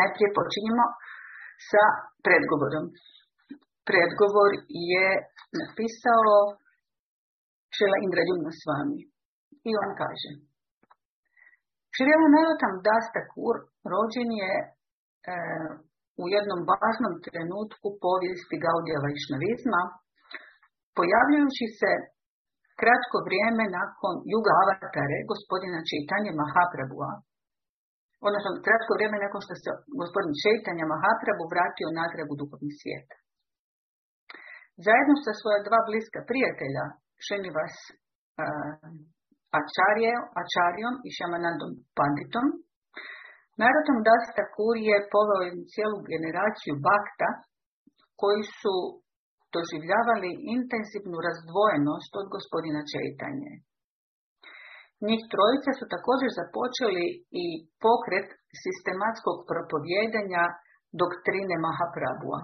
Najprije počinjemo sa predgovorom. Predgovor je napisao Šela Indrađumna s vami. I on kaže Širjela Narotam Dastakur rođen je e, u jednom važnom trenutku povijesti Gaudija Vajšnavizma, pojavljujući se kratko vrijeme nakon Juga Avatare, gospodina Čitanje Mahaprabhua, odnosno kratko vrijeme nakon što se gospodin Čitanja Mahaprabhu vratio natrag u duhovni svijet. Zajedno sa svoja dva bliska prijatelja, Šenivas uh, Ačarijom i Šamanandom Panditom, Narodom Dasta Kur je poveo cijelu generaciju bakta koji su doživljavali intenzivnu razdvojenost od gospodina Čeitanje. Njih trojica su također započeli i pokret sistematskog propovjedanja doktrine Mahaprabhua.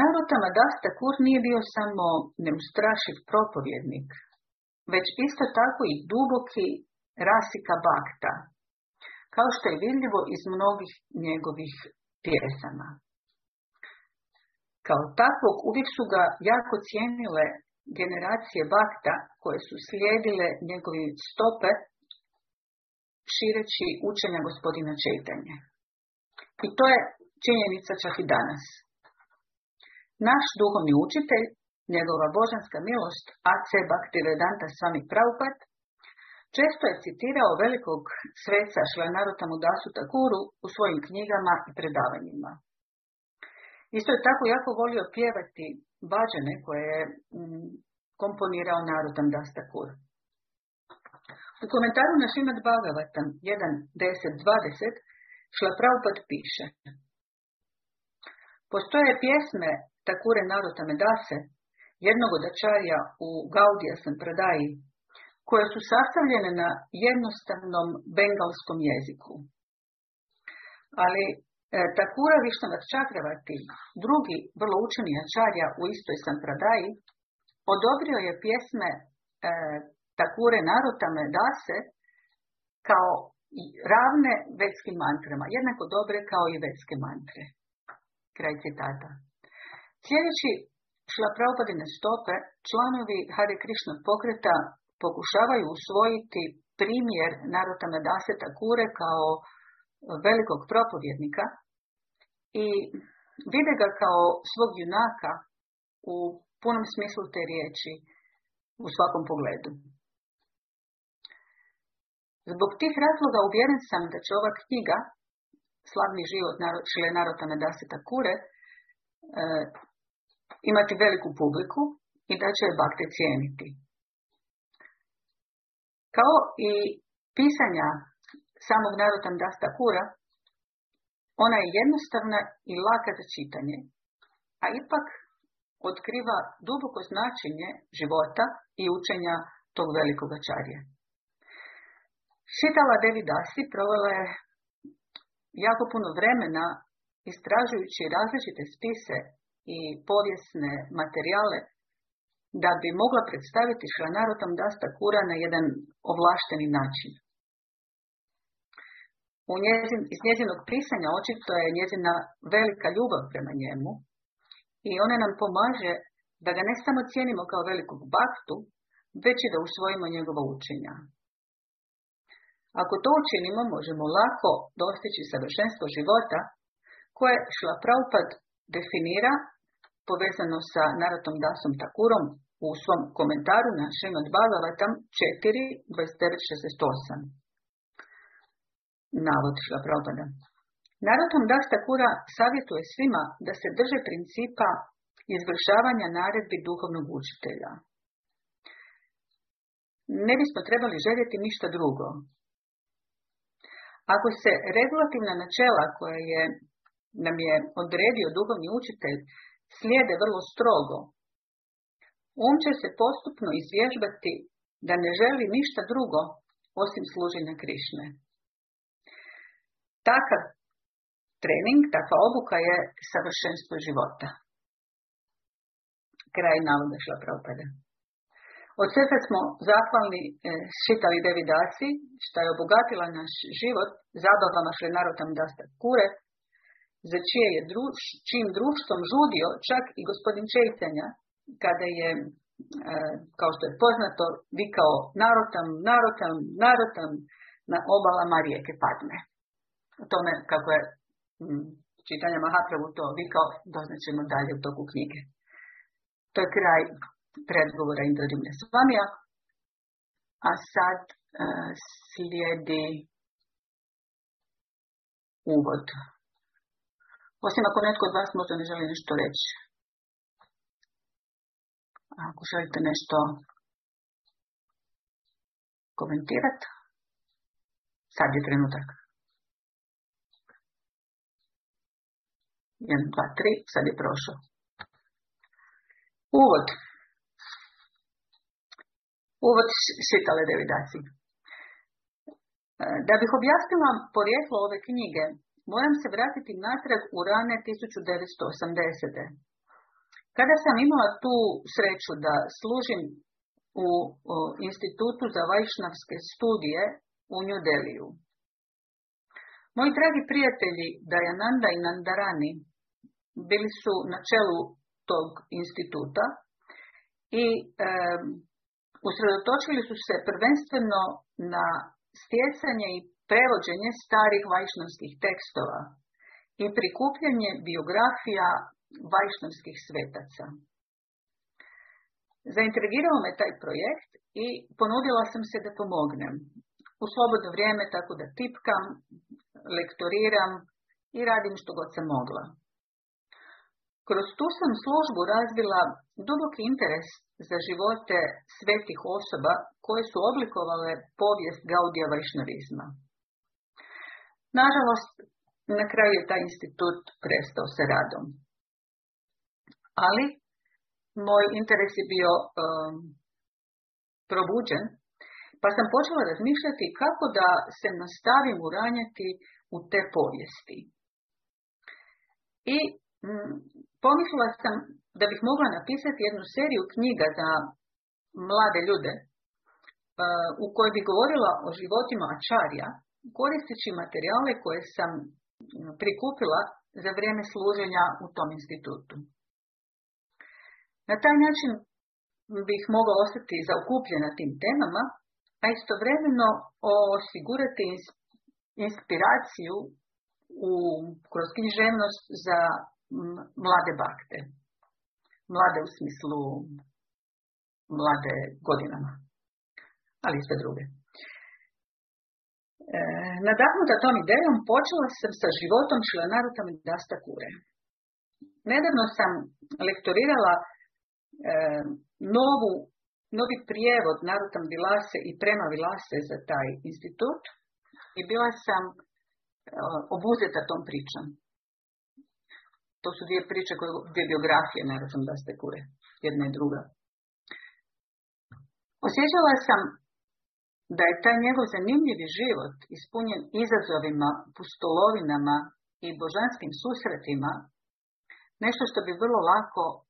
Narotama Dasta Kur nije bio samo neustrašiv propovjednik, već isto tako i duboki rasika bakta, kao što je vidljivo iz mnogih njegovih pjesama. Kao takvog uvijek su ga jako cijenile generacije bakta koje su slijedile njegovi stope šireći učenja gospodina Četanja. I to je činjenica čak i danas. Naš duhovni učitelj, njegova božanska milost, A.C. Bhaktivedanta Swami Prabhupada, često je citirao velikog sveca Šlanarotamu Dasu Takuru u svojim knjigama i predavanjima. Isto je tako jako volio pjevati bađane koje je mm, komponirao Narodam Das Takur. U komentaru na Šimad Bhagavatam 1.10.20 Šla Prabhupada piše Postoje pjesme Takure Narotame Dase, jednog od u Gaudija Sampradaji, koje su sastavljene na jednostavnom bengalskom jeziku. Ali Takura Višnavac Čakravati, drugi vrlo učeni ačarja u istoj Sampradaji, odobrio je pjesme e, Takure Narotame Dase kao ravne vetskim mantrama, jednako dobre kao i vetske mantre. Kraj citata. Sljedeći šlapraupadine stope, članovi Hare Krishna pokreta pokušavaju usvojiti primjer Narotama Dase Takure kao velikog propovjednika i vide ga kao svog junaka u punom smislu te riječi u svakom pogledu. Zbog tih razloga uvjeren sam da će ova knjiga, Slavni život Šile Narotana Dase Takure, e, imati veliku publiku i da će je bakte cijeniti. Kao i pisanja samog Dasta Kura, ona je jednostavna i laka za čitanje, a ipak otkriva duboko značenje života i učenja tog velikog čarja. Šitala Devi Dasi provela je jako puno vremena istražujući različite spise i povijesne materijale da bi mogla predstaviti Šlanarotom Dasta Kura na jedan ovlašteni način. U njezin, iz njezinog pisanja očito je njezina velika ljubav prema njemu i ona nam pomaže da ga ne samo cijenimo kao velikog baktu, već i da usvojimo njegova učenja. Ako to učinimo, možemo lako dostići savršenstvo života koje Šla Prabhupad definira povezano sa Naratom Dasom Takurom u svom komentaru na Šrimad Bhagavatam 4.29.68. Navod Šla Prabhupada. Narodom Das Takura savjetuje svima da se drže principa izvršavanja naredbi duhovnog učitelja. Ne bismo trebali željeti ništa drugo. Ako se regulativna načela koje je, nam je odredio duhovni učitelj slijede vrlo strogo, um će se postupno izvježbati da ne želi ništa drugo osim služenja Krišne. Takav trening, takva obuka je savršenstvo života. Kraj navoda šla propada. Od srca smo zahvalni e, Šitali Devi što je obogatila naš život zabavama Šrenarotam Dasta Kure, za čije je druž, čim društvom žudio čak i gospodin Čejtanja, kada je, e, kao što je poznato, vikao narotam, narotam, narotam na obalama rijeke Padme. O tome kako je m, čitanja Mahapravu to vikao, doznaćemo dalje u toku knjige. To je kraj predgovora Indradimlja Svamija. A sad uh, slijedi uvod. Osim ako netko od vas možda ne želi nešto reći. Ako želite nešto komentirati, sad je trenutak. 1, 2, 3, sad je prošao. Uvod. Uvod šitale devidaciji. E, da bih objasnila porijeklo ove knjige, moram se vratiti natrag u rane 1980. Kada sam imala tu sreću da služim u, Institutu za vajšnavske studije u New Deliju. Moji dragi prijatelji Dajananda i Nandarani bili su na čelu tog instituta i usredotočili su se prvenstveno na stjecanje i prevođenje starih vajšnavskih tekstova i prikupljanje biografija vajšnavskih svetaca. Zaintrigirao me taj projekt i ponudila sam se da pomognem. U slobodno vrijeme tako da tipkam, lektoriram i radim što god sam mogla. Kroz tu sam službu razvila duboki interes za živote svetih osoba koje su oblikovale povijest Gaudija Vajšnavizma. Nažalost, na kraju je taj institut prestao sa radom. Ali, moj interes je bio um, probuđen, pa sam počela razmišljati kako da se nastavim uranjati u te povijesti. I pomislila sam da bih mogla napisati jednu seriju knjiga za mlade ljude uh, u kojoj bi govorila o životima Ačarja, koristeći materijale koje sam prikupila za vrijeme služenja u tom institutu. Na taj način bih mogla ostati zaokupljena tim temama, a istovremeno osigurati inspiraciju u, kroz književnost za mlade bakte. Mlade u smislu mlade godinama, ali i sve druge. E, nadahnuta tom idejom počela sam sa životom Šilenarutom i Dasta Kure. Nedavno sam lektorirala e, novu, novi prijevod Narutam Vilase i Prema Vilase za taj institut i bila sam e, obuzeta tom pričom. To su dvije priče, koje, dvije biografije Narutam Daste Kure, jedna i druga. Osjećala sam da je taj njegov zanimljivi život ispunjen izazovima, pustolovinama i božanskim susretima, nešto što bi vrlo lako uh,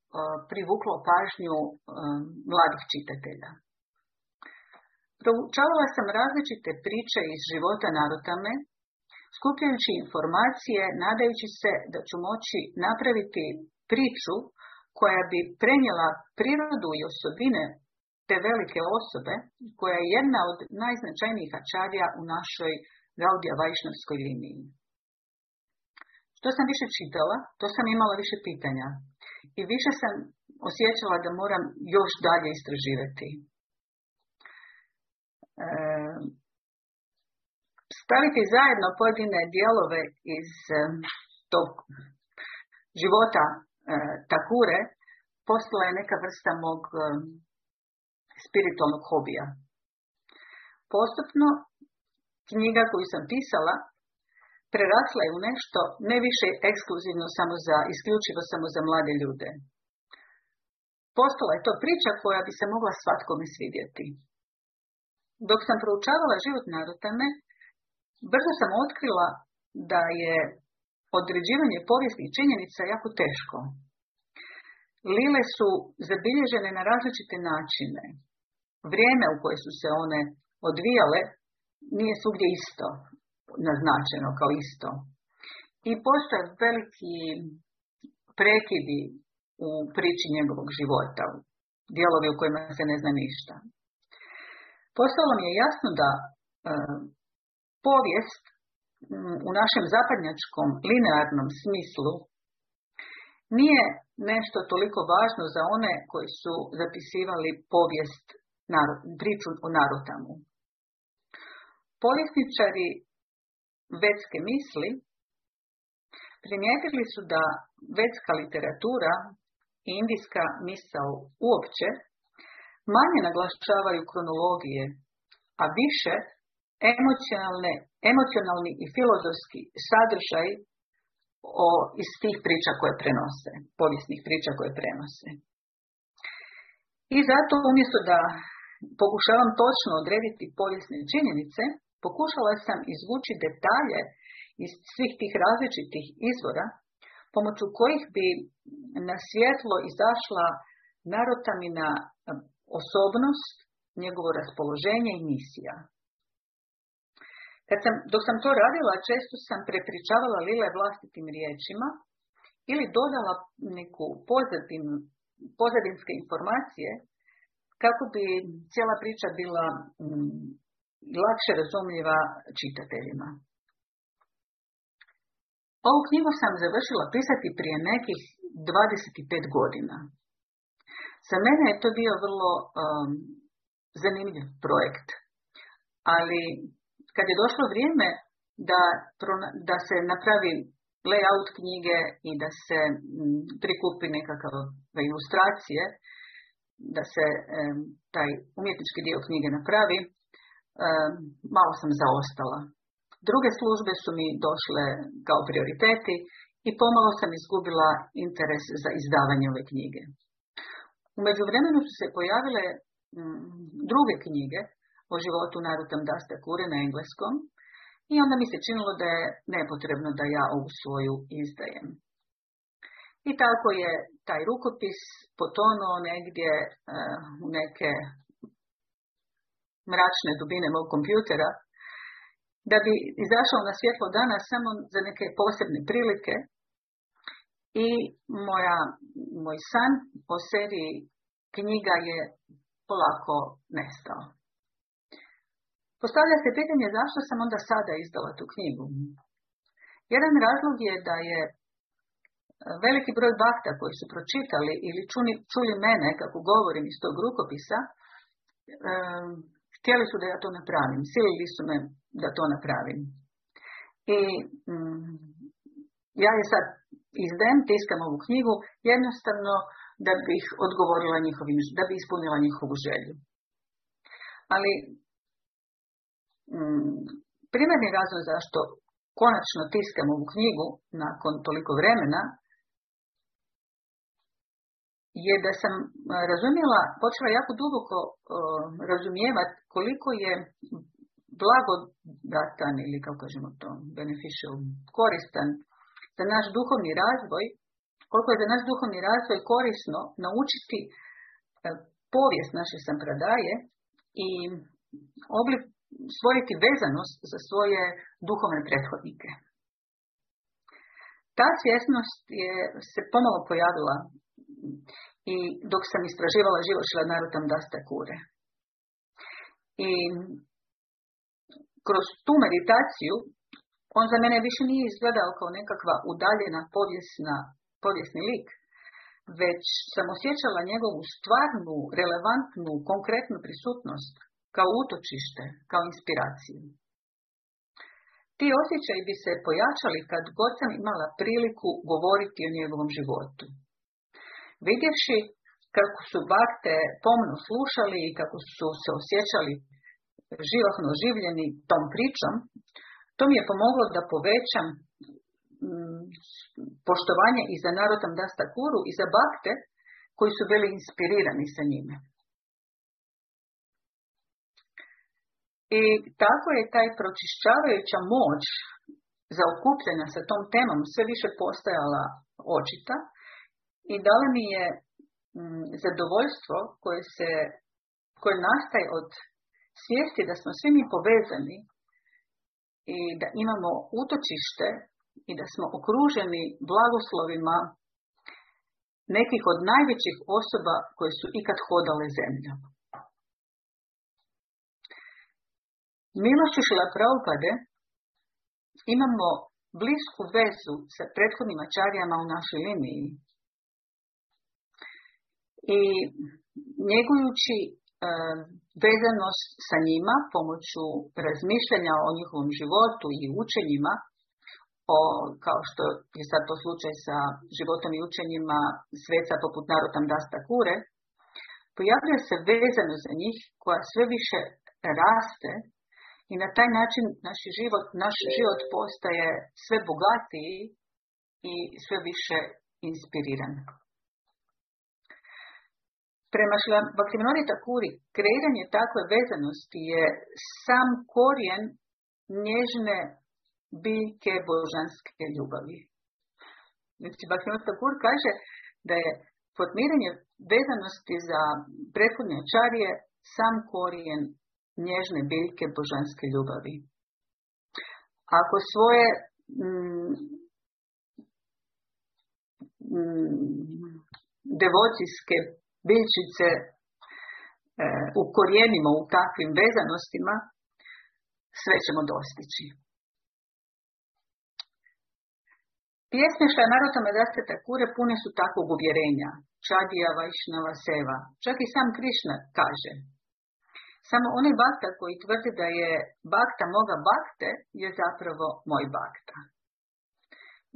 privuklo pažnju uh, mladih čitatelja. Proučavala sam različite priče iz života Narutame, skupljajući informacije, nadajući se da ću moći napraviti priču koja bi prenijela prirodu i osobine te velike osobe, koja je jedna od najznačajnijih ačarija u našoj Gaudija Vajšnavskoj liniji. Što sam više čitala, to sam imala više pitanja i više sam osjećala da moram još dalje istraživati. E, staviti zajedno pojedine dijelove iz e, tog života e, Takure postala je neka vrsta mog spiritualnog hobija. Postupno, knjiga koju sam pisala prerasla je u nešto ne više ekskluzivno samo za, isključivo samo za mlade ljude. Postala je to priča koja bi se mogla svatkome svidjeti. Dok sam proučavala život Narutame, brzo sam otkrila da je određivanje povijesnih činjenica jako teško. Lile su zabilježene na različite načine vrijeme u koje su se one odvijale nije svugdje isto naznačeno kao isto. I postoje veliki prekidi u priči njegovog života, dijelovi u kojima se ne zna ništa. Postalo mi je jasno da e, povijest u našem zapadnjačkom linearnom smislu nije nešto toliko važno za one koji su zapisivali povijest, priču o Narotamu. Povjesničari vetske misli primijetili su da vetska literatura i indijska misao uopće manje naglašavaju kronologije, a više emocionalni i filozofski sadržaj o, iz tih priča koje prenose, povijesnih priča koje prenose. I zato umjesto da pokušavam točno odrediti povijesne činjenice, pokušala sam izvući detalje iz svih tih različitih izvora, pomoću kojih bi na svjetlo izašla narotamina osobnost, njegovo raspoloženje i misija. Kad sam, dok sam to radila, često sam prepričavala Lile vlastitim riječima ili dodala neku pozadinu, pozadinske informacije kako bi cijela priča bila mm, lakše razumljiva čitateljima. Ovu knjigu sam završila pisati prije nekih 25 godina. Za mene je to bio vrlo um, zanimljiv projekt, ali kad je došlo vrijeme da, da se napravi layout knjige i da se prikupi nekakve ilustracije, da se taj umjetnički dio knjige napravi, malo sam zaostala. Druge službe su mi došle kao prioriteti i pomalo sam izgubila interes za izdavanje ove knjige. U međuvremenu su se pojavile druge knjige o životu Narutam Dasta Kure na engleskom i onda mi se činilo da je nepotrebno da ja ovu svoju izdajem. I tako je taj rukopis potonuo negdje uh, u neke mračne dubine mog kompjutera, da bi izašao na svjetlo dana samo za neke posebne prilike i moja, moj san o seriji knjiga je polako nestao. Postavlja se pitanje zašto sam onda sada izdala tu knjigu. Jedan razlog je da je e, veliki broj bakta koji su pročitali ili čuli, čuli mene kako govorim iz tog rukopisa, e, htjeli su da ja to napravim, silili su me da to napravim. I mm, ja je sad izdajem, tiskam ovu knjigu, jednostavno da bih odgovorila njihovim, da bi ispunila njihovu želju. Ali primarni razlog zašto konačno tiskam ovu knjigu nakon toliko vremena je da sam razumjela, počela jako duboko uh, razumijevati koliko je blagodatan ili kako kažemo to, beneficial, koristan za naš duhovni razvoj, koliko je za naš duhovni razvoj korisno naučiti uh, povijest naše sampradaje i oblik, stvoriti vezanost za svoje duhovne prethodnike. Ta svjesnost je se pomalo pojavila i dok sam istraživala život Narutam Dasta Kure. I kroz tu meditaciju on za mene više nije izgledao kao nekakva udaljena povijesna, povijesni lik, već sam osjećala njegovu stvarnu, relevantnu, konkretnu prisutnost kao utočište, kao inspiraciju. Ti osjećaji bi se pojačali kad god sam imala priliku govoriti o njegovom životu. Vidjevši kako su bakte pomno slušali i kako su se osjećali živahno življeni tom pričom, to mi je pomoglo da povećam mm, poštovanje i za narodom Dasta Kuru i za bakte koji su bili inspirirani sa njime. I tako je taj pročišćavajuća moć za okupljena sa tom temom sve više postajala očita i dala mi je mm, zadovoljstvo koje se koje nastaje od svijesti da smo svi mi povezani i da imamo utočište i da smo okruženi blagoslovima nekih od najvećih osoba koje su ikad hodale zemljom. Milošću Šila Praupade imamo blisku vezu sa prethodnim ačarijama u našoj liniji. I njegujući e, vezanost sa njima pomoću razmišljanja o njihovom životu i učenjima, o, kao što je sad to slučaj sa životom i učenjima sveca poput Narotam Dasta Kure, pojavljuje se vezano za njih koja sve više raste i na taj način naš život, naš život postaje sve bogatiji i sve više inspiriran. Prema Bakriminori Takuri, kreiranje takve vezanosti je sam korijen nježne biljke božanske ljubavi. Znači, Bakriminori Takur kaže da je formiranje vezanosti za prethodne čarije sam korijen nježne biljke božanske ljubavi. Ako svoje mm, mm, devocijske biljčice e, ukorijenimo u takvim vezanostima, sve ćemo dostići. Pjesme Šlanarota Medaste Takure pune su takvog uvjerenja. Čadija, Vajšnava, Seva. Čak i sam Krišna kaže – samo onaj bakta koji tvrdi da je bakta moga bakte je zapravo moj bakta.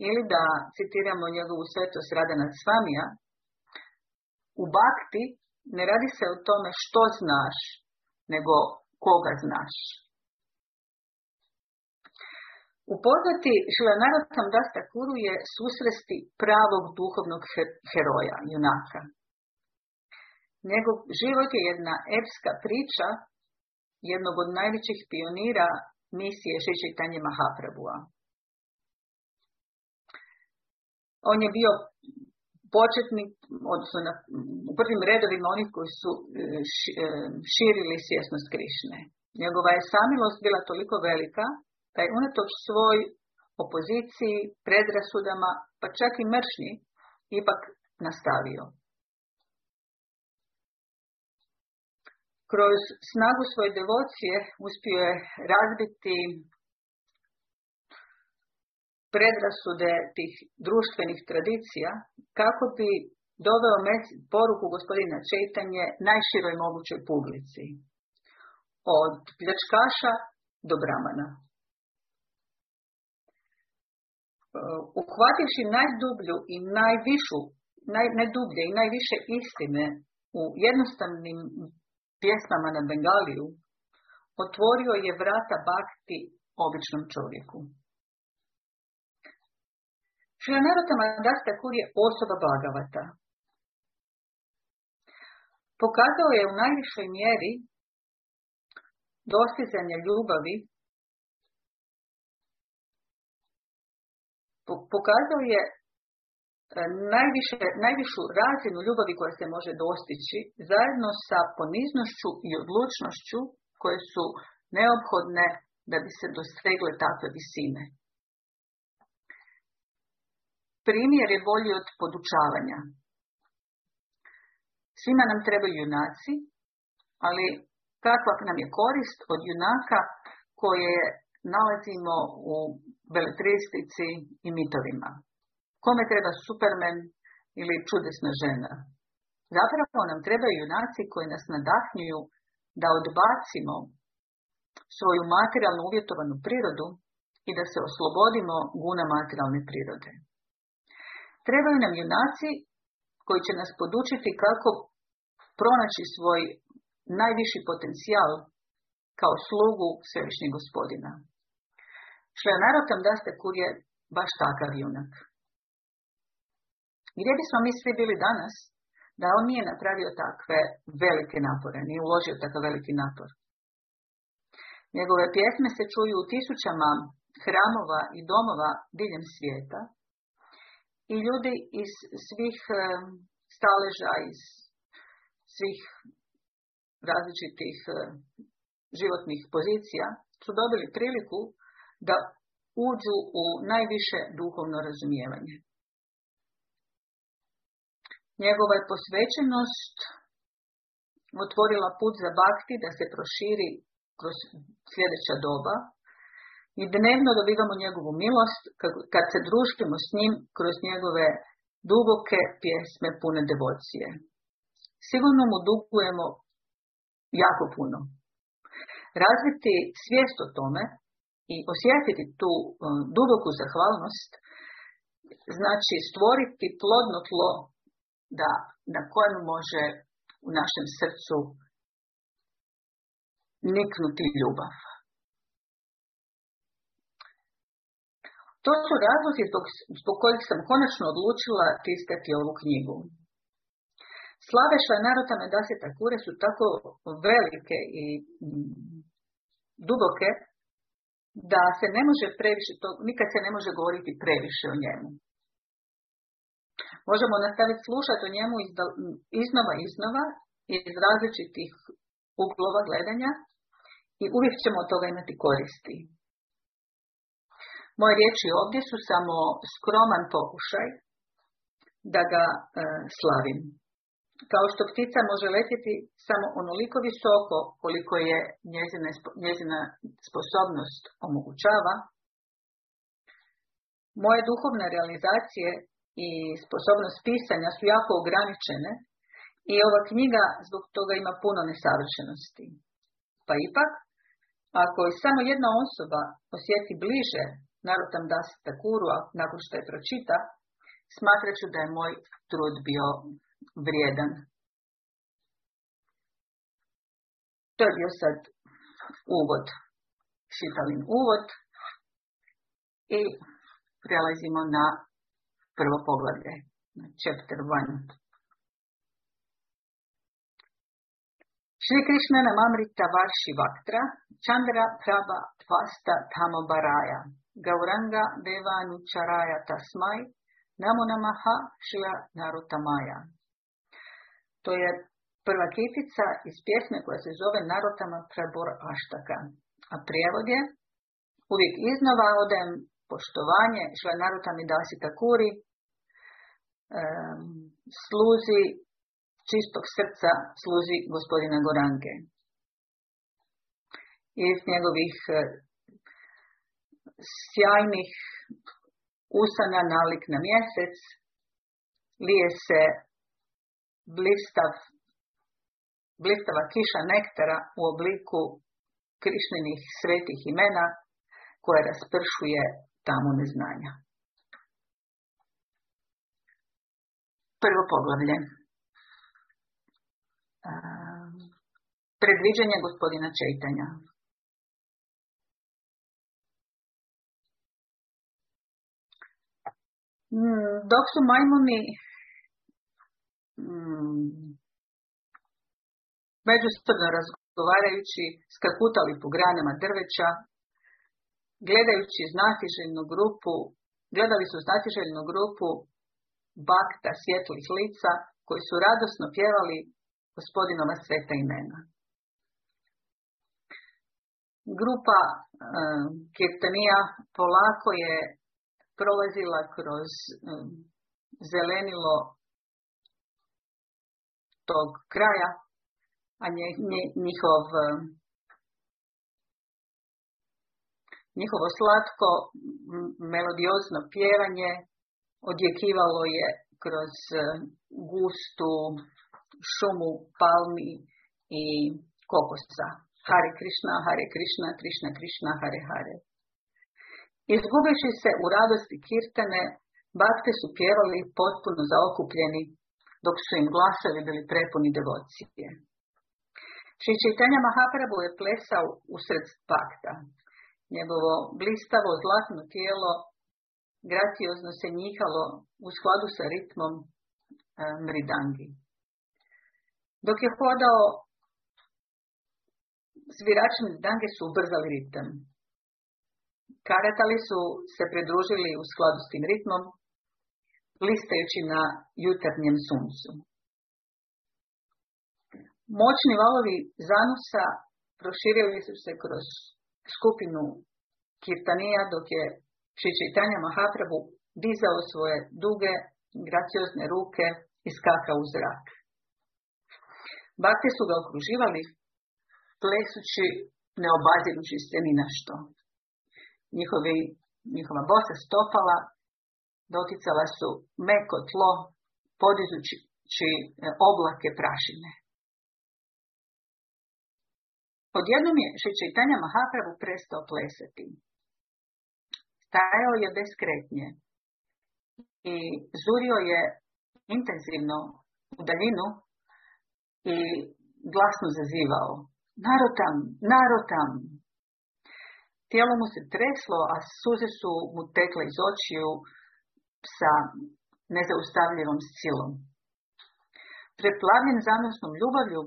Ili da citiramo njegovu svetost Radana Svamija, u bakti ne radi se o tome što znaš, nego koga znaš. Upoznati Šilanaratam Dasta Kuru je susresti pravog duhovnog heroja, junaka. Njegov život je jedna epska priča jednog od najvećih pionira misije Šešitanje Mahaprabhua. On je bio početnik, odnosno na, u prvim redovima onih koji su e, e, širili svjesnost Krišne. Njegova je samilost bila toliko velika da je unatoč svoj opoziciji, predrasudama, pa čak i mršnji, ipak nastavio. Kroz snagu svoje devocije uspio je razbiti predrasude tih društvenih tradicija kako bi doveo poruku gospodina Četanje najširoj mogućoj publici. Od pljačkaša do bramana. Uhvativši najdublju i najvišu, naj, najdublje i najviše istine u jednostavnim pjesmama na Bengaliju, otvorio je vrata bakti običnom čovjeku. Šilanarata Madasta Kur je osoba Bhagavata. Pokazao je u najvišoj mjeri dostizanje ljubavi pokazao je najviše, najvišu razinu ljubavi koja se može dostići zajedno sa poniznošću i odlučnošću koje su neophodne da bi se dosegle takve visine. Primjer je bolji od podučavanja. Svima nam trebaju junaci, ali kakva nam je korist od junaka koje nalazimo u beletristici i mitovima. Kome treba Superman ili čudesna žena? Zapravo nam trebaju junaci koji nas nadahnjuju da odbacimo svoju materijalno uvjetovanu prirodu i da se oslobodimo guna materijalne prirode. Trebaju nam junaci koji će nas podučiti kako pronaći svoj najviši potencijal kao slugu svevišnjeg gospodina. Šlenarotam Daste Kur je baš takav junak. Gdje bismo mi svi bili danas da on nije napravio takve velike napore, nije uložio takav veliki napor. Njegove pjesme se čuju u tisućama hramova i domova diljem svijeta i ljudi iz svih staleža, iz svih različitih e, životnih pozicija su dobili priliku da uđu u najviše duhovno razumijevanje. Njegova je posvećenost otvorila put za bakti da se proširi kroz sljedeća doba i dnevno dobivamo njegovu milost kad se družimo s njim kroz njegove duboke pjesme pune devocije. Sigurno mu dugujemo jako puno. Razviti svijest o tome i osjetiti tu um, duboku zahvalnost znači stvoriti plodno tlo da, na kojem može u našem srcu niknuti ljubav. To su razlozi zbog, kojih sam konačno odlučila tiskati ovu knjigu. Slave Šlanarota Medasi Takure su tako velike i mm, duboke da se ne može previše, to, nikad se ne može govoriti previše o njemu. Možemo nastaviti slušati o njemu iznova iznova iz različitih uglova gledanja i uvijek ćemo od toga imati koristi. Moje riječi ovdje su samo skroman pokušaj da ga e, slavim. Kao što ptica može letjeti samo onoliko visoko koliko je njezina, njezina sposobnost omogućava, moje duhovne realizacije i sposobnost pisanja su jako ograničene i ova knjiga zbog toga ima puno nesavršenosti. Pa ipak, ako je samo jedna osoba osjeti bliže Narutam Das Takuru, nakon što je pročita, smatrat ću da je moj trud bio vrijedan. To je bio sad uvod, šitalin uvod i prelazimo na prvo poglavlje, chapter 1. Šri Krishna Namamrita Varshi Vaktra, Chandra Prabha Tvasta Tamo Baraya, Gauranga Devanu Charaya Tasmai, Namo Namaha Shila Narutamaya. To je prva kitica iz pjesme koja se zove Narotama Prabor Aštaka. A prijevod je uvijek iznova odem poštovanje Šla Narutami Dasi Takuri, sluzi čistog srca sluzi gospodina Goranke. Iz njegovih e, sjajnih usana nalik na mjesec lije se blistav, blistava kiša nektara u obliku krišnenih svetih imena koje raspršuje tamo neznanja. Prvo poglavlje. Predviđanje gospodina Čejtanja. Mm, dok su majmuni mm, međusobno razgovarajući, skakutali po granama drveća, gledajući znatiželjnu grupu, gledali su znatiželjnu grupu bakta svjetlih lica koji su radosno pjevali gospodinova sveta imena. Grupa e, Kirtanija polako je prolazila kroz e, zelenilo tog kraja, a njihov njihovo slatko melodiozno pjevanje odjekivalo je kroz e, gustu šumu palmi i kokosa. Hare Krishna, Hare Krishna, Krishna Krishna, Hare Hare. Izgubiši se u radosti kirtane, bakte su pjevali potpuno zaokupljeni, dok su im glasovi bili prepuni devocije. Šri Čitanja Mahaprabhu je plesao usred bakta. Njegovo blistavo zlatno tijelo graciozno se njihalo u skladu sa ritmom e, mridangi. Dok je hodao, svirači mridange su ubrzali ritam. Karatali su se pridružili u skladu s tim ritmom, listajući na jutarnjem suncu. Moćni valovi zanusa proširili su se kroz skupinu Kirtanija dok je Čičitanja Mahaprabhu dizao svoje duge, graciozne ruke i skakao u zrak. Bakte su ga okruživali, plesući, ne obazirući se ni na što. Njihovi, njihova bosa stopala doticala su meko tlo, podižući e, oblake prašine. Odjednom je Šečitanja Mahapravu prestao plesati. Stajao je bez kretnje i zurio je intenzivno u daljinu i glasno zazivao. Narotam, narotam. Tijelo mu se treslo, a suze su mu tekle iz očiju sa nezaustavljivom silom. Preplavljen zanosnom ljubavlju,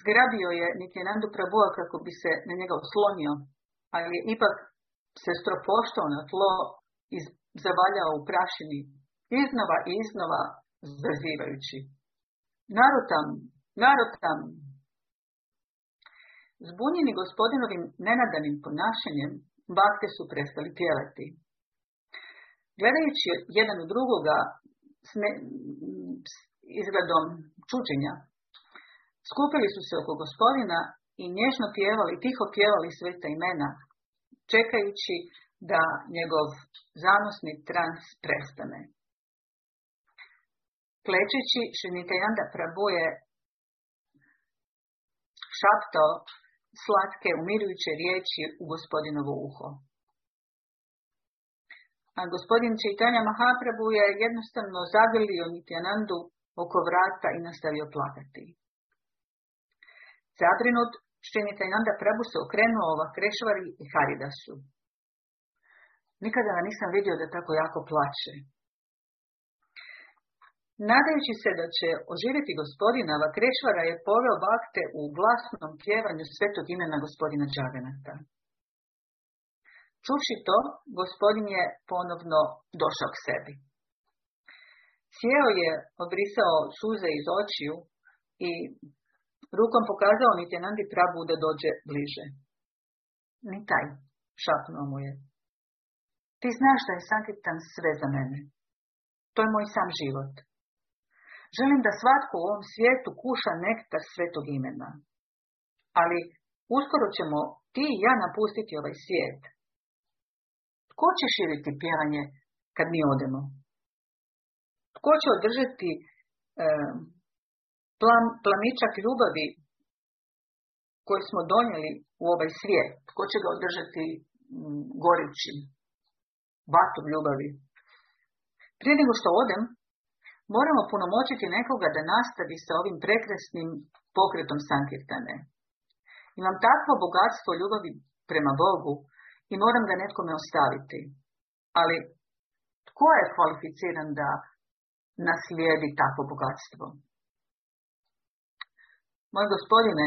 zgrabio je Nityanandu Prabhuva kako bi se na njega oslonio, ali je ipak se stropoštao na tlo i zavaljao u prašini, iznova i iznova zazivajući. Narotam, narotam. Zbunjeni gospodinovim nenadanim ponašanjem, bakte su prestali pjevati. Gledajući jedan u drugoga s, izgledom čuđenja, skupili su se oko gospodina i nježno pjevali, tiho pjevali sveta imena, čekajući da njegov zanosni trans prestane. Klečeći, Šrinitayanda Prabhu je šaptao slatke, umirujuće riječi u gospodinovo uho. A gospodin Čitanja Mahaprabhu je jednostavno zagrlio Nityanandu oko vrata i nastavio plakati. Zabrinut, Šrinityananda Prabhu se okrenuo ova Krešvari i Haridasu. Nikada ga nisam vidio da tako jako plače. Nadajući se da će oživjeti gospodina, Vakrešvara je poveo bakte u glasnom pjevanju svetog imena gospodina Džaganata. Čuši to, gospodin je ponovno došao k sebi. Sjeo je, obrisao suze iz očiju i rukom pokazao Nityanandi Prabhu da dođe bliže. Ni taj, šapnuo mu je. Ti znaš da je Sankirtan sve za mene. To je moj sam život. Želim da svatko u ovom svijetu kuša nektar svetog imena. Ali uskoro ćemo ti i ja napustiti ovaj svijet. Tko će širiti pjevanje kad mi odemo? Tko će održati plam, plamičak ljubavi koji smo donijeli u ovaj svijet? Tko će ga održati m, goričim, vatom ljubavi? Prije nego što odem, moramo punomoćiti nekoga da nastavi sa ovim prekrasnim pokretom Sankirtane. Imam takvo bogatstvo ljubavi prema Bogu i moram ga netkome ostaviti. Ali tko je kvalificiran da naslijedi takvo bogatstvo? Moj gospodine,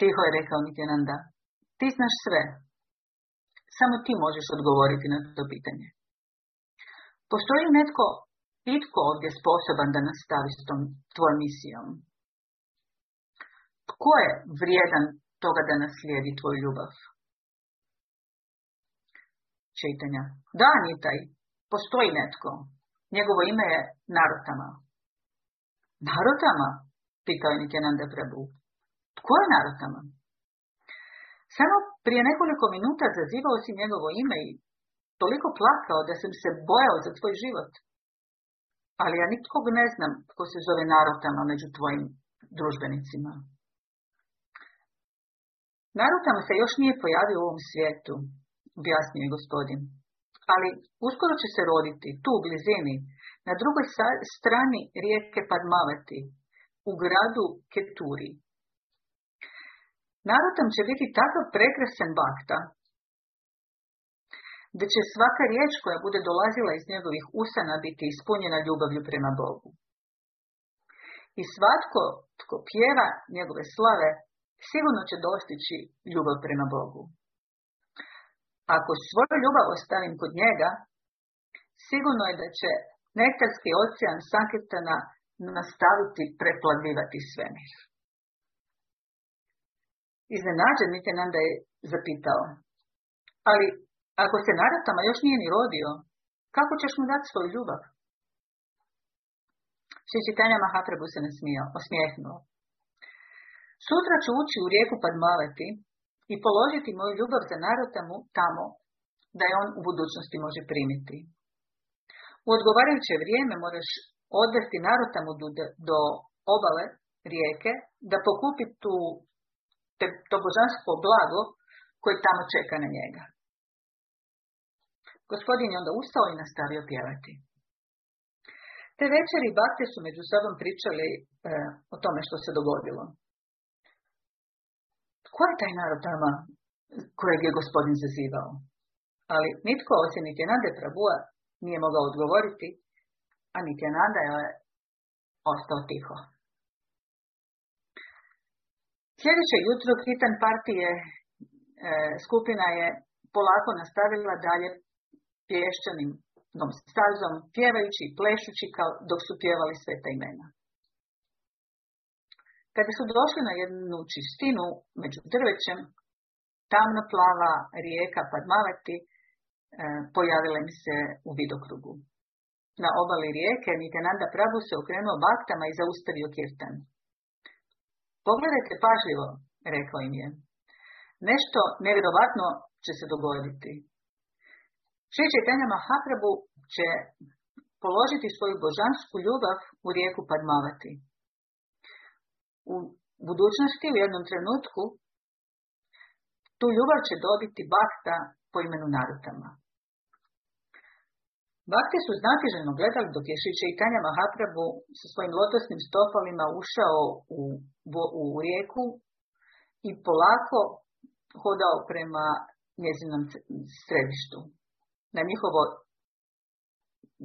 tiho je rekao Nityananda, ti znaš sve. Samo ti možeš odgovoriti na to pitanje. Postoji li netko itko ovdje sposoban da nastavi s tom tvojom misijom? Tko je vrijedan toga da naslijedi tvoju ljubav? Čitanja. Da, Nitaj, postoji netko. Njegovo ime je Narotama. Narotama? Pitao je Nityananda Prabhu. Tko je Narotama? Samo prije nekoliko minuta zazivao si njegovo ime i toliko plakao da sam se bojao za tvoj život ali ja nitkog ne znam tko se zove Narotama među tvojim družbenicima. Narotama se još nije pojavio u ovom svijetu, objasnio je gospodin. Ali uskoro će se roditi, tu u blizini, na drugoj strani rijeke Padmavati, u gradu Keturi. Narotam će biti takav prekrasan bakta, da će svaka riječ koja bude dolazila iz njegovih usana biti ispunjena ljubavlju prema Bogu. I svatko tko pjeva njegove slave, sigurno će dostići ljubav prema Bogu. Ako svoju ljubav ostavim kod njega, sigurno je da će nektarski ocean Sankirtana nastaviti preplavljivati svemir. Iznenađen Nityananda je zapitao, ali ako se Naratama još nije ni rodio, kako ćeš mu dati svoju ljubav? Šičitanja Mahaprabhu se nasmijao, osmijehnuo. Sutra ću ući u rijeku Padmavati i položiti moju ljubav za Narotamu tamo, da je on u budućnosti može primiti. U odgovarajuće vrijeme moraš odvesti Narotamu do, obale rijeke da pokupi tu, te, to božansko blago koje tamo čeka na njega. Gospodin je onda ustao i nastavio pjevati. Te večeri bakte su među sobom pričali e, o tome što se dogodilo. Ko je taj narod tamo kojeg je gospodin zazivao? Ali nitko osim Nityanande Prabua nije mogao odgovoriti, a Nityananda je ostao tiho. Sljedeće jutro Kritan partije e, skupina je polako nastavila dalje pješčanim stazom, pjevajući i plešući kao dok su pjevali sveta imena. Kada su došli na jednu čistinu među drvećem, tamno plava rijeka Padmavati e, pojavila im se u vidokrugu. Na obali rijeke Nityananda Prabhu se okrenuo baktama i zaustavio kirtan. Pogledajte pažljivo, rekao im je. Nešto nevjerovatno će se dogoditi. Šri Chaitanya Mahaprabhu će položiti svoju božansku ljubav u rijeku Padmavati. U budućnosti, u jednom trenutku, tu ljubav će dobiti bakta po imenu Narutama. Bakti su znatiženo gledali dok je Šri Chaitanya Mahaprabhu sa svojim lotosnim stopalima ušao u, u rijeku i polako hodao prema njezinom središtu na njihovo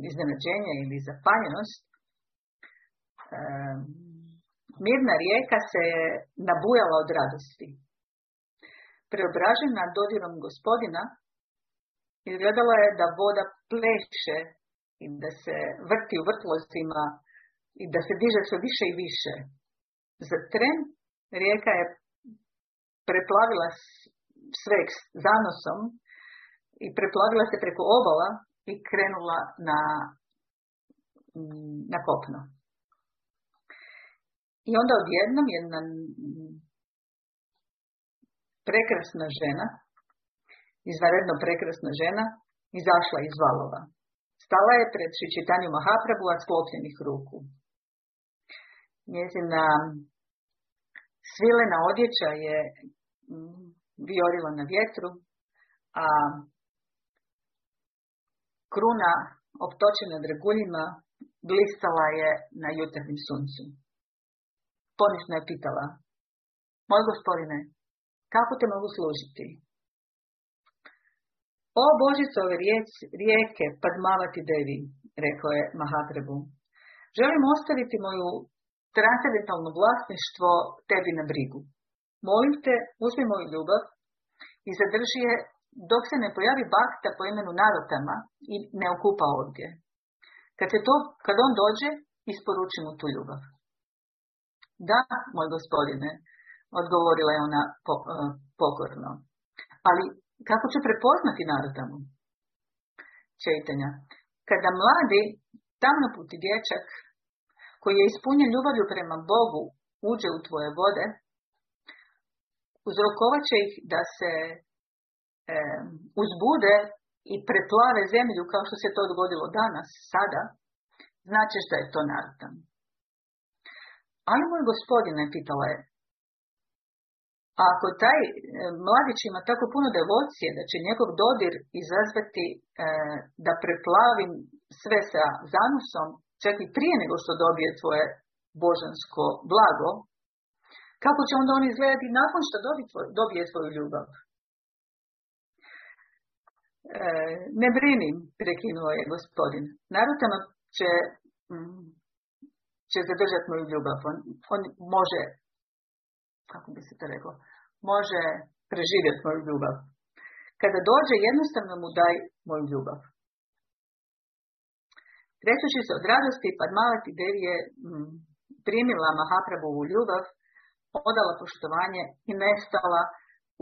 iznenađenje ili zapanjenost, mirna rijeka se je nabujala od radosti. Preobražena dodirom gospodina, izgledalo je da voda pleše i da se vrti u vrtlozima i da se diže sve više i više. Za tren rijeka je preplavila sve zanosom i preplavila se preko obala i krenula na, na kopno. I onda odjednom jedna prekrasna žena, izvanredno prekrasna žena, izašla iz valova. Stala je pred Šičitanju Mahaprabhu, sklopljenih ruku. Njezina svilena odjeća je viorila na vjetru, a Kruna optočena draguljima blistala je na jutarnjem suncu. Ponišno je pitala, moj gospodine, kako te mogu služiti? O Božice ove rijeke, padmavati devi, rekao je Mahaprabhu. Želim ostaviti moju transcendentalno vlasništvo tebi na brigu. Molim te, uzmi moju ljubav i zadrži je dok se ne pojavi bakta po imenu Narotama i ne okupa ovdje. Kad, se to, kad on dođe, isporuči mu tu ljubav. Da, moj gospodine, odgovorila je ona uh, pokorno. Ali kako će prepoznati Narotamu? Čeitenja. Kada mladi, tamno puti dječak, koji je ispunjen ljubavlju prema Bogu, uđe u tvoje vode, uzrokovat će ih da se e, uzbude i preplave zemlju kao što se to dogodilo danas, sada, znači da je to narutan. Ali moj gospodine, pitala je, ako taj e, mladić ima tako puno devocije da će njegov dodir izazvati e, da preplavim sve sa zanusom, čak i prije nego što dobije tvoje božansko blago, kako će onda on izgledati nakon što dobije svoju ljubav? E, ne brinim, prekinuo je gospodin. Narutano će, mm, će zadržati moju ljubav. On, on može, kako bi se to rekao, može preživjeti moju ljubav. Kada dođe, jednostavno mu daj moju ljubav. Krećući se od radosti, Padmavati Devi je mm, primila Mahaprabhovu ljubav, odala poštovanje i nestala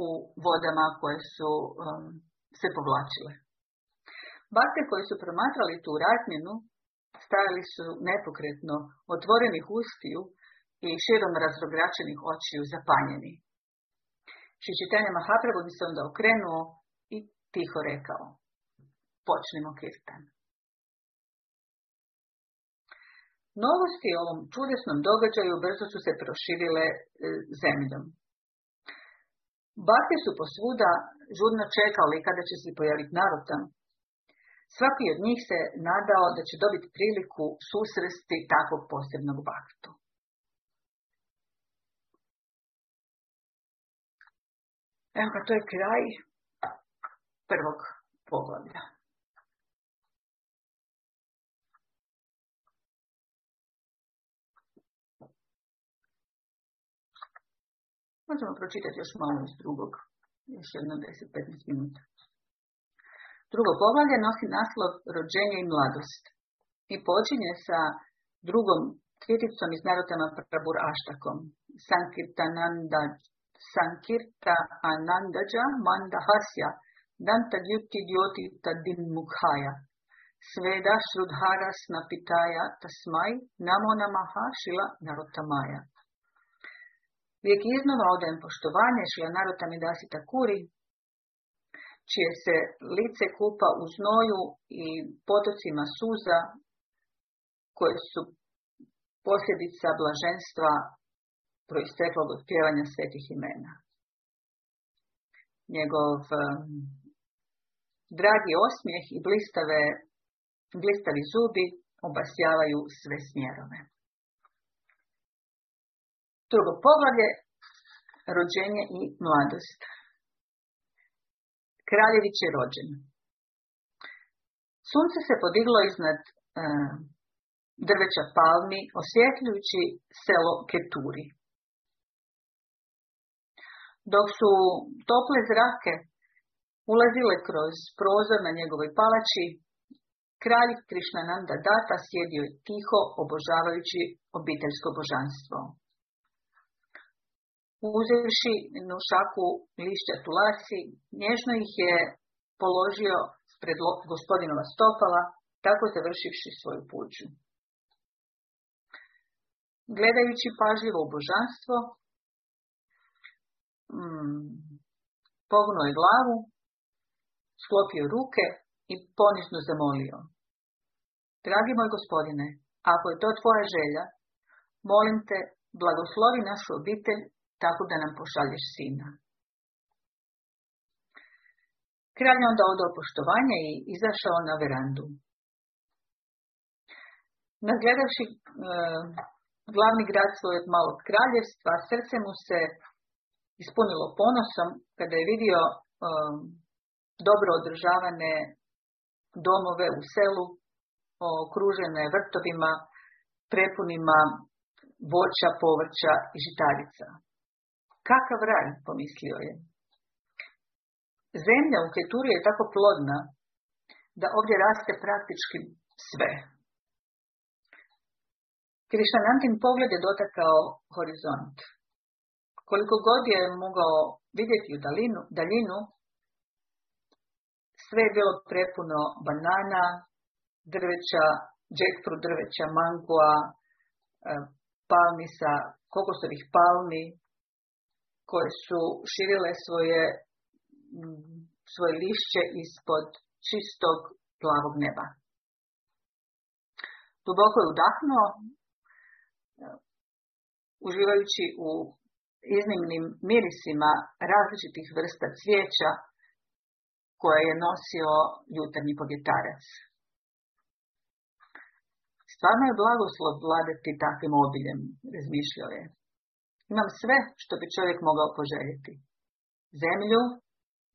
u vodama koje su um, se povlačile. Bakte koji su promatrali tu razmjenu stajali su nepokretno, otvorenih ustiju i širom razrogračenih očiju zapanjeni. Šičitanje Mahaprabhu bi se onda okrenuo i tiho rekao, počnimo kirtan. Novosti o ovom čudesnom događaju brzo su se proširile e, zemljom. Bakte su posvuda žudno čekali kada će se pojaviti narotan. Svaki od njih se nadao da će dobiti priliku susresti takvog posebnog baktu. Evo ga, to je kraj prvog poglavlja. Možemo pročitati još malo iz drugog, još jedno 10-15 minuta. Drugo poglavlje nosi naslov Rođenje i mladost i počinje sa drugom kriticom iz Narotama Prabur Aštakom, Sankirtananda, Sankirta Anandaja Mandahasya, Danta Gyuti Gyoti Tadin Mukhaja, Sveda Shrudhara Snapitaya Tasmai Namo Namaha Shila Narotamaya. Vijek iznova odajem poštovanje Šila Narotamidasi Takuri, čije se lice kupa u znoju i potocima suza, koje su posljedica blaženstva proisteklog od pjevanja svetih imena. Njegov dragi osmijeh i blistave, blistavi zubi obasjavaju sve smjerove. Drugo poglavlje, rođenje i mladost. Kraljević je rođen. Sunce se podiglo iznad e, drveća palmi, osvjetljujući selo Keturi. Dok su tople zrake ulazile kroz prozor na njegovoj palači, kralj Krišnananda Data sjedio je tiho obožavajući obiteljsko božanstvo. Uzevši jednu šaku lišća tulasi, nježno ih je položio pred gospodinova stopala, tako završivši svoju puđu. Gledajući pažljivo u božanstvo, mm, pognuo je glavu, sklopio ruke i ponizno zamolio. Dragi moj gospodine, ako je to tvoja želja, molim te, blagoslovi našu obitelj tako da nam pošalješ sina. Kralj onda odao poštovanje i izašao na verandu. Nagledavši e, glavni grad svojeg malog kraljevstva, srce mu se ispunilo ponosom kada je vidio e, dobro održavane domove u selu, okružene vrtovima, prepunima voća, povrća i žitarica. Kakav raj, pomislio je. Zemlja u Keturi je tako plodna da ovdje raste praktički sve. Krišanantin pogled je dotakao horizont. Koliko god je mogao vidjeti u dalinu, daljinu, sve je bilo prepuno banana, drveća, jackfruit drveća, mangua, e, palmi sa kokosovih palmi, koje su širile svoje, svoje lišće ispod čistog plavog neba. Duboko je udahnuo, uživajući u iznimnim mirisima različitih vrsta cvijeća koje je nosio jutarnji povjetarac. Stvarno je blagoslov vladati takvim obiljem, razmišljao je. Imam sve što bi čovjek mogao poželjeti. Zemlju,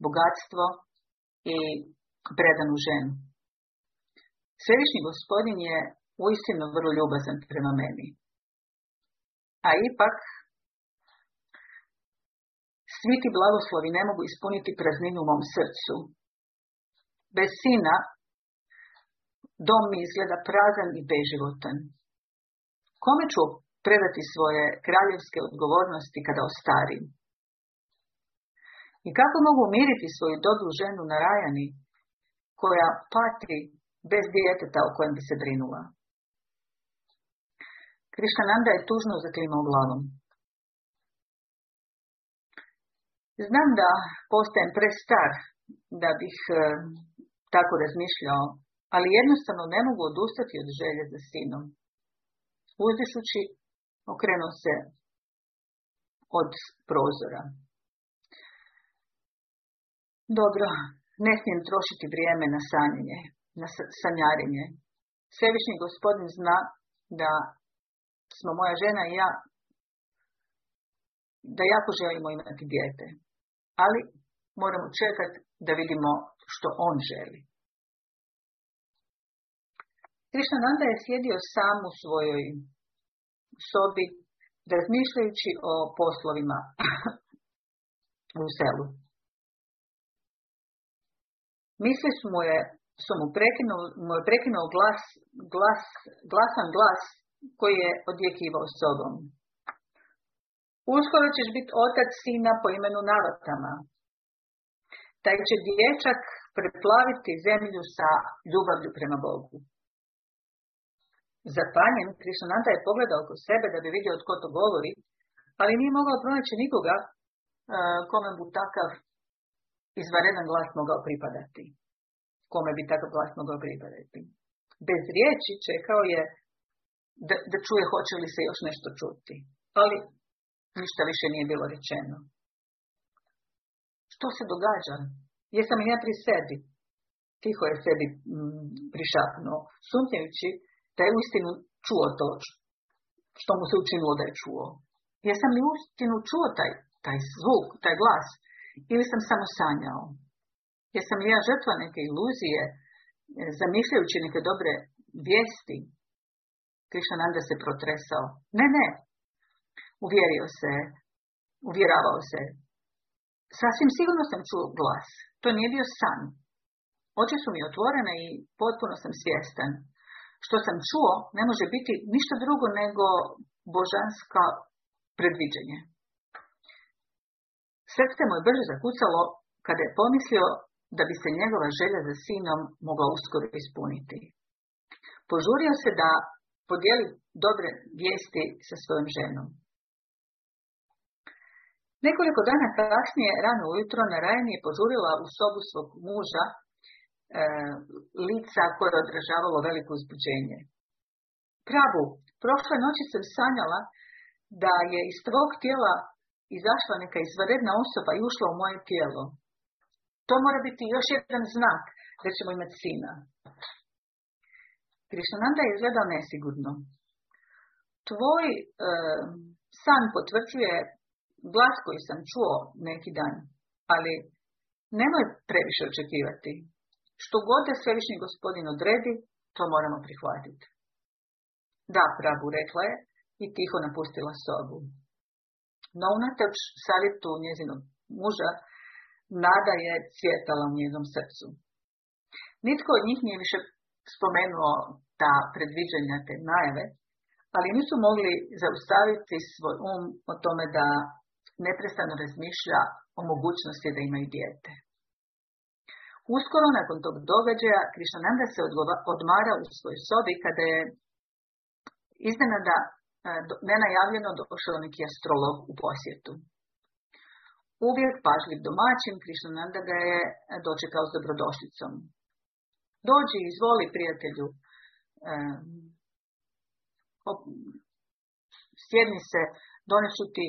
bogatstvo i predanu ženu. Središnji gospodin je uistinu vrlo ljubazan prema meni. A ipak, svi ti blagoslovi ne mogu ispuniti prazninu u mom srcu. Bez sina dom mi izgleda prazan i beživotan. Kome ću predati svoje kraljevske odgovornosti kada ostarim? I kako mogu umiriti svoju dobru ženu na Rajani, koja pati bez djeteta o kojem bi se brinula? Krišananda je tužno zaklimao glavom. Znam da postajem prestar da bih e, tako razmišljao, ali jednostavno ne mogu odustati od želje za sinom. Uzdišući, okrenuo se od prozora. Dobro, ne smijem trošiti vrijeme na sanjenje, na sanjarenje. Svevišnji gospodin zna da smo moja žena i ja, da jako želimo imati dijete. Ali moramo čekati da vidimo što on želi. Nanda je sjedio sam u svojoj sobi, razmišljajući o poslovima u selu. Misli su mu je, su mu prekinuo, mu je prekinuo glas, glas, glasan glas koji je odjekivao sobom. Uskoro ćeš biti otac sina po imenu Navatama. Taj će dječak preplaviti zemlju sa ljubavlju prema Bogu. Zapanjen, Krišananda je pogledao oko sebe da bi vidio tko to govori, ali nije mogao pronaći nikoga uh, kome bi takav izvaredan glas mogao pripadati. Kome bi takav glas mogao pripadati. Bez riječi čekao je da, da čuje hoće li se još nešto čuti. Ali ništa više nije bilo rečeno. Što se događa? Jesam ja pri sebi? Tiho je sebi mm, prišapnuo, sumnjajući da je uistinu čuo to što mu se učinilo da je čuo. Jesam li uistinu čuo taj, taj zvuk, taj glas? Ili sam samo sanjao? Jesam li ja žrtva neke iluzije, e, zamišljajući neke dobre vijesti? Krišananda se protresao. Ne, ne. Uvjerio se, uvjeravao se. Sasvim sigurno sam čuo glas. To nije bio san. Oči su mi otvorene i potpuno sam svjestan. Što sam čuo ne može biti ništa drugo nego božanska predviđenje. Srce mu je brže zakucalo kada je pomislio da bi se njegova želja za sinom mogla uskoro ispuniti. Požurio se da podijeli dobre vijesti sa svojom ženom. Nekoliko dana kasnije, rano ujutro, na Rajani je požurila u sobu svog muža e, lica koje je odražavalo veliko uzbuđenje. Pravu, prošle noći sam sanjala da je iz tvog tijela izašla neka izvanredna osoba i ušla u moje tijelo. To mora biti još jedan znak da ćemo imati sina. Krišananda je izgledao nesigurno. Tvoj e, san potvrđuje glas koji sam čuo neki dan, ali nemoj previše očekivati. Što god da svevišnji gospodin odredi, to moramo prihvatiti. Da, pravu, rekla je i tiho napustila sobu. No unatoč savjetu njezinog muža, nada je cvjetala u njenom srcu. Nitko od njih nije više spomenuo ta predviđanja, te najave, ali nisu mogli zaustaviti svoj um o tome da neprestano razmišlja o mogućnosti da imaju dijete. Uskoro nakon tog događaja Krišananda se odmara u svojoj sobi kada je iznenada e, nenajavljeno došao neki astrolog u posjetu. Uvijek pažljiv domaćin, Krišananda ga je dočekao s dobrodošlicom. Dođi, izvoli prijatelju, sjedni se, donesu ti,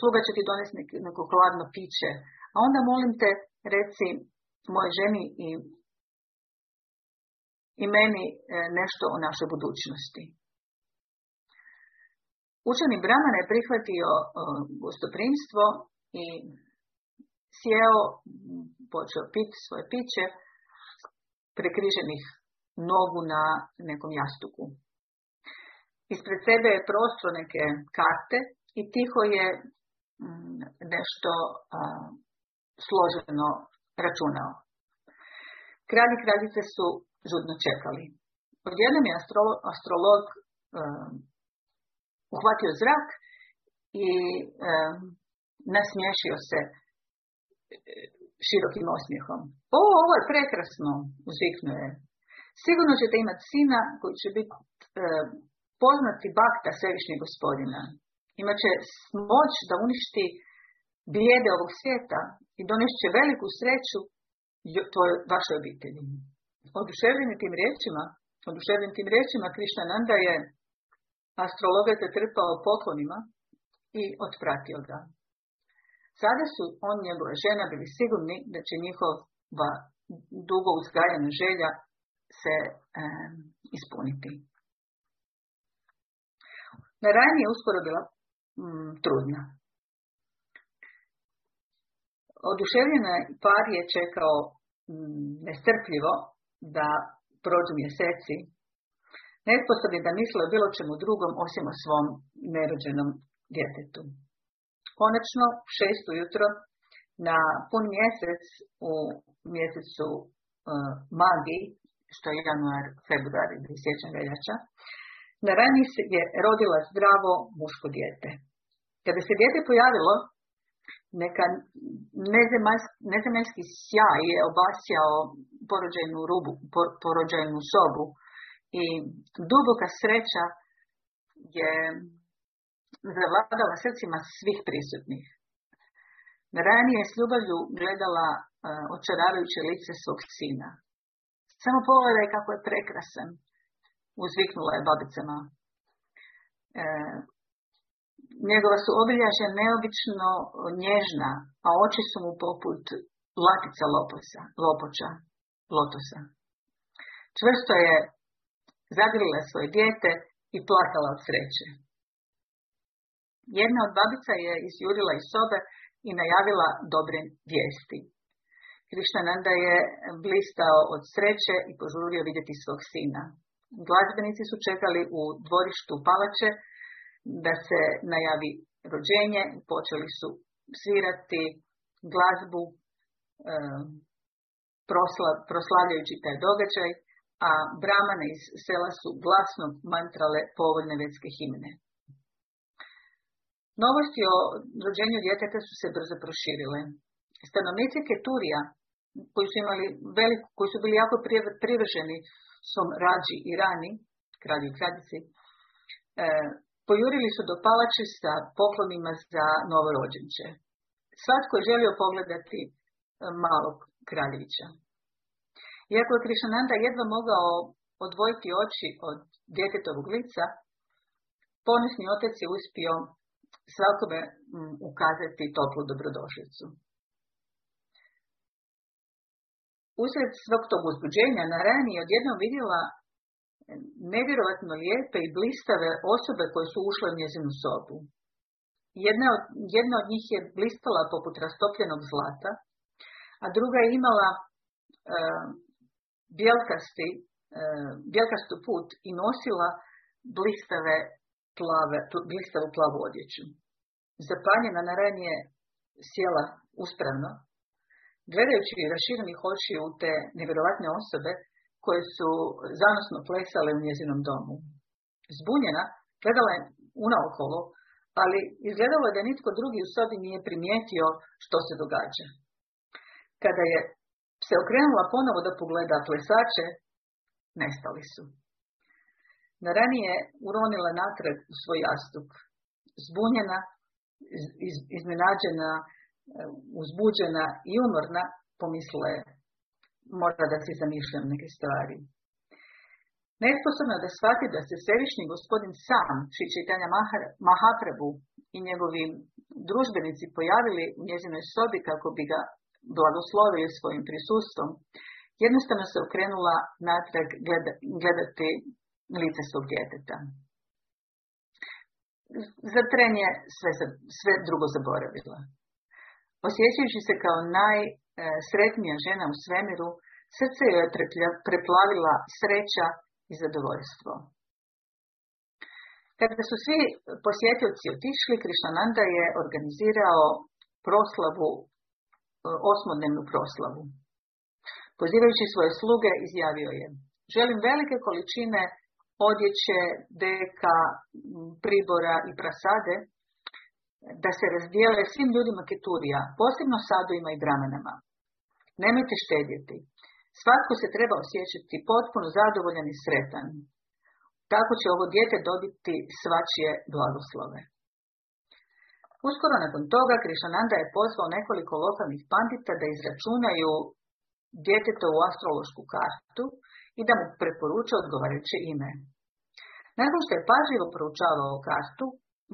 sluga će ti donesti neko hladno piće, a onda molim te reci moje ženi i, i meni e, nešto o našoj budućnosti. Učeni Brahman je prihvatio gostoprimstvo i sjeo, počeo piti svoje piće, prekriženih nogu na nekom jastuku. Ispred sebe je prostro neke karte i tiho je mm, nešto složeno računao. Kralj i kraljice su žudno čekali. Odjednom je astrolog um, uhvatio zrak i um, nasmiješio se e, širokim osmijehom. O, ovo je prekrasno, uzviknuo je. Sigurno ćete imati sina koji će biti um, poznati bakta svevišnjeg gospodina. Imaće moć da uništi bijede ovog svijeta i donešće veliku sreću tvoj, vašoj obitelji. Oduševljeni tim riječima, oduševljen tim riječima, Nanda je astrologa te trpao poklonima i otpratio ga. Sada su on i njegova žena bili sigurni da će njihova dugo uzgajana želja se ispuniti. Na je uskoro bila trudna. Oduševljena par je čekao mm, nestrpljivo da prođu mjeseci, nesposobni da misle o bilo čemu drugom osim o svom nerođenom djetetu. Konačno, šest ujutro, na pun mjesec u mjesecu uh, Magi, što je januar, februar ili sjećan veljača, na rani je rodila zdravo muško dijete. Kada se dijete pojavilo, neka nezemaljski sjaj je obasjao porođajnu rubu, porođajnu sobu i duboka sreća je zavladala srcima svih prisutnih. Ranije je s ljubavlju gledala uh, očaravajuće lice svog sina. Samo pogledaj kako je prekrasan, uzviknula je babicama. E, njegova su obiljažja neobično nježna, a oči su mu poput latica loposa, lopoča, lotosa. Čvrsto je zagrila svoje dijete i plakala od sreće. Jedna od babica je izjurila iz sobe i najavila dobre vijesti. Krišnananda je blistao od sreće i požurio vidjeti svog sina. Glazbenici su čekali u dvorištu palače da se najavi rođenje, počeli su svirati glazbu, proslavljajući taj događaj, a bramane iz sela su glasno mantrale povoljne vetske himne. Novosti o rođenju djeteta su se brzo proširile. Stanovnici Keturija, koji su, imali veliko, koji su bili jako privrženi svom rađi i rani, kralju kraljici, e, pojurili su do palače sa poklonima za novorođenče. Svatko je želio pogledati e, malog kraljevića. Iako je Krišananda jedva mogao odvojiti oči od djetetovog lica, ponosni otac je uspio svakome ukazati toplu dobrodošlicu. Usred svog tog uzbuđenja na rani odjednom vidjela nevjerojatno lijepe i blistave osobe koje su ušle u njezinu sobu. Jedna od, jedna od njih je blistala poput rastopljenog zlata, a druga je imala e, bjelkasti, e, bjelkastu put i nosila blistave plave, blistavu plavu odjeću. Zapanjena na je sjela uspravno, gledajući raširenih u te nevjerojatne osobe koje su zanosno plesale u njezinom domu. Zbunjena, gledala je unaokolo, ali izgledalo je da nitko drugi u sobi nije primijetio što se događa. Kada je se okrenula ponovo da pogleda plesače, nestali su. Na ranije uronila natrag u svoj jastuk. Zbunjena, iz, iznenađena, e, uzbuđena i umorna, pomisle možda da si zamišljam neke stvari. Nesposobna da shvati da se svevišnji gospodin sam, čitanja Mahaprabhu i njegovi družbenici pojavili u njezinoj sobi kako bi ga blagoslovili svojim prisustvom, jednostavno se okrenula natrag gledati lice svog djeteta. Za trenje sve, sve drugo zaboravila. Osjećajući se kao najsretnija žena u svemiru, srce joj je preplavila sreća i zadovoljstvo. Kada su svi posjetioci otišli, Krišananda je organizirao proslavu, osmodnevnu proslavu. Pozivajući svoje sluge, izjavio je, Želim velike količine odjeće, deka, pribora i prasade da se razdijele svim ljudima Keturija, posebno sadovima i bramenama. Nemojte štedjeti. Svatko se treba osjećati potpuno zadovoljan i sretan. Tako će ovo dijete dobiti svačije blagoslove. Uskoro nakon toga Krišananda je pozvao nekoliko lokalnih pandita da izračunaju djetetovu astrološku kartu i da mu preporuča odgovarajuće ime. Nakon što je pažljivo proučavao kartu,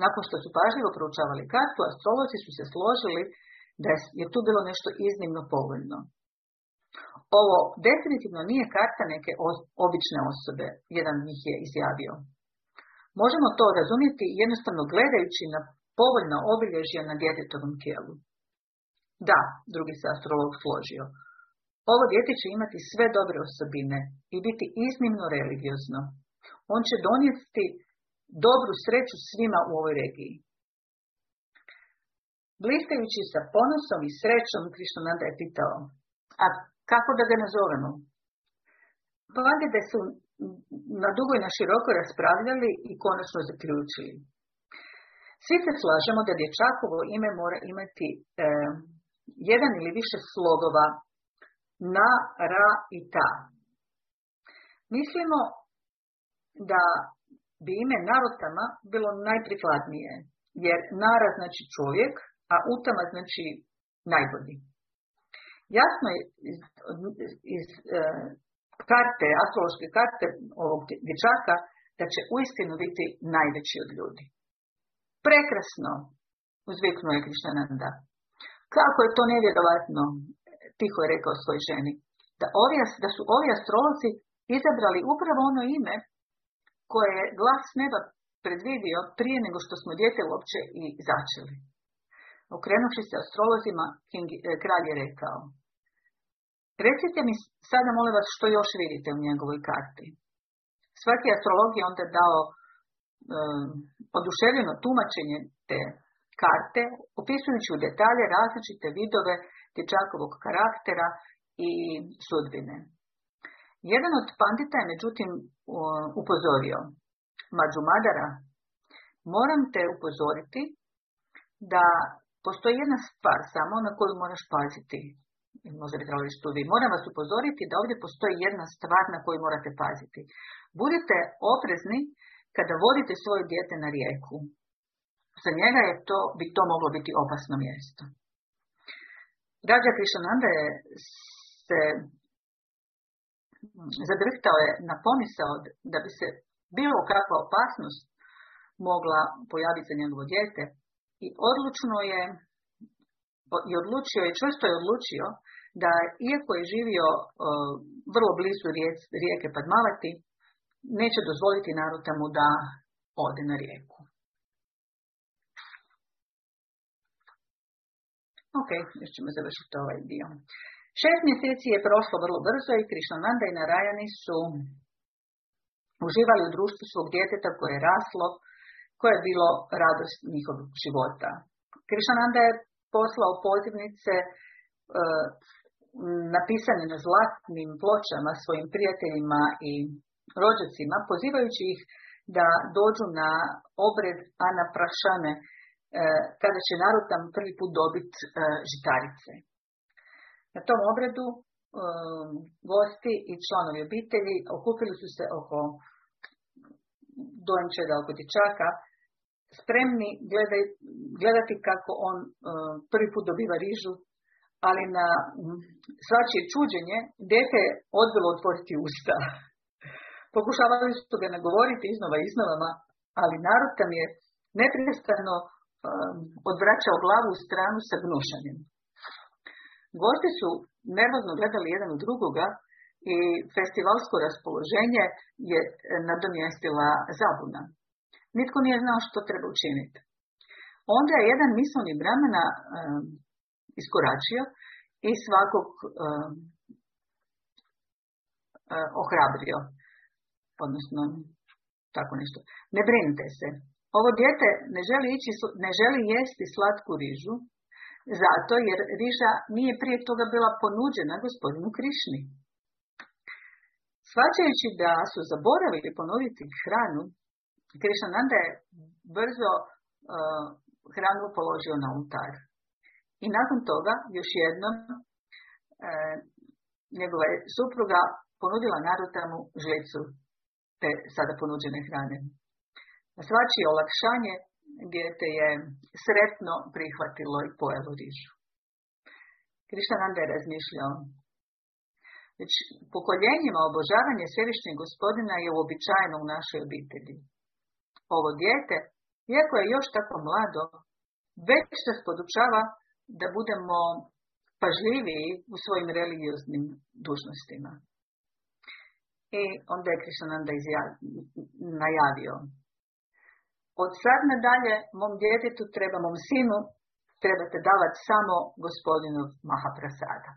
nakon što su pažljivo proučavali kartu, astrolozi su se složili da je tu bilo nešto iznimno povoljno. Ovo definitivno nije karta neke obične osobe, jedan njih je izjavio. Možemo to razumjeti jednostavno gledajući na povoljna obilježja na djetetovom tijelu. Da, drugi se astrolog složio. Ovo dijete će imati sve dobre osobine i biti iznimno religiozno. On će donijeti dobru sreću svima u ovoj regiji. Blistajući sa ponosom i srećom, Krišnananda je pitao, a kako da ga nazovemo? da su na dugo i na široko raspravljali i konačno zaključili. Svi se slažemo da dječakovo ime mora imati jedan ili više slogova na, ra i ta. Mislimo da bi ime narotama bilo najprikladnije, jer nara znači čovjek, a utama znači najbolji. Jasno je iz, iz e, karte, astrološke karte ovog dječaka, da će uistinu biti najveći od ljudi. Prekrasno, uzviknuo je Krišananda. Kako je to nevjerovatno, tiho je rekao svoj ženi, da, ovi, da su ovi astrolozi izabrali upravo ono ime koje je glas neba predvidio prije nego što smo dijete uopće i začeli. Okrenuši se astrolozima, King, e, kralj je rekao, recite mi sada molim vas što još vidite u njegovoj karti. Svaki astrolog je onda dao um, oduševljeno tumačenje te karte, opisujući u detalje različite vidove dječakovog karaktera i sudbine. Jedan od pandita je međutim upozorio, Mađu Madara, moram te upozoriti da postoji jedna stvar samo na koju moraš paziti. Možda bi trebali studij. Moram vas upozoriti da ovdje postoji jedna stvar na koju morate paziti. Budite oprezni kada vodite svoje dijete na rijeku. Za njega je to, bi to moglo biti opasno mjesto. Rađa Krišananda je se zadrhtao je na pomisao da bi se bilo kakva opasnost mogla pojaviti za njegovo dijete i odlučno je i odlučio je, čvrsto je odlučio da iako je živio vrlo blizu rijeke Padmavati, neće dozvoliti Naruta mu da ode na rijeku. Ok, još ćemo završiti ovaj dio. Šest mjeseci je prošlo vrlo brzo i Krišnananda i Narajani su uživali u društvu svog djeteta koje je raslo, koje je bilo radost njihovog života. Krišananda je poslao pozivnice e, napisane na zlatnim pločama svojim prijateljima i rođacima, pozivajući ih da dođu na obred Ana Prašane, e, kada će narod tam prvi put dobiti e, žitarice. Na tom obredu gosti i članovi obitelji okupili su se oko dojenčega, oko dječaka, spremni gledati kako on prvi put dobiva rižu, ali na svačije čuđenje dete je odbilo otvoriti usta. Pokušavali su ga nagovoriti iznova i iznova, ali narod tam je neprestano odvraćao glavu u stranu sa gnušanjem. Gosti su nervozno gledali jedan u drugoga i festivalsko raspoloženje je nadomjestila zabuna. Nitko nije znao što treba učiniti. Onda je jedan misleni bramena um, iskoračio i svakog um, ohrabrio. Odnosno, tako nešto. Ne brinite se. Ovo dijete ne želi, ići, ne želi jesti slatku rižu, zato jer riža nije prije toga bila ponuđena gospodinu Krišni. Svačajući da su zaboravili ponuditi hranu, Krišananda je brzo uh, hranu položio na oltar. I nakon toga još jednom uh, njegova je supruga ponudila Narotamu žlicu te sada ponuđene hrane. Na svačije olakšanje dijete je sretno prihvatilo i pojelo rižu. Krišananda je razmišljao. Već pokoljenjima obožavanje Svevišnjeg gospodina je uobičajeno u našoj obitelji. Ovo dijete, iako je još tako mlado, već se podučava da budemo pažljiviji u svojim religioznim dužnostima. I onda je Krišananda najavio. Od sad nadalje mom djetetu treba, mom sinu, trebate davati samo gospodinu Mahaprasada.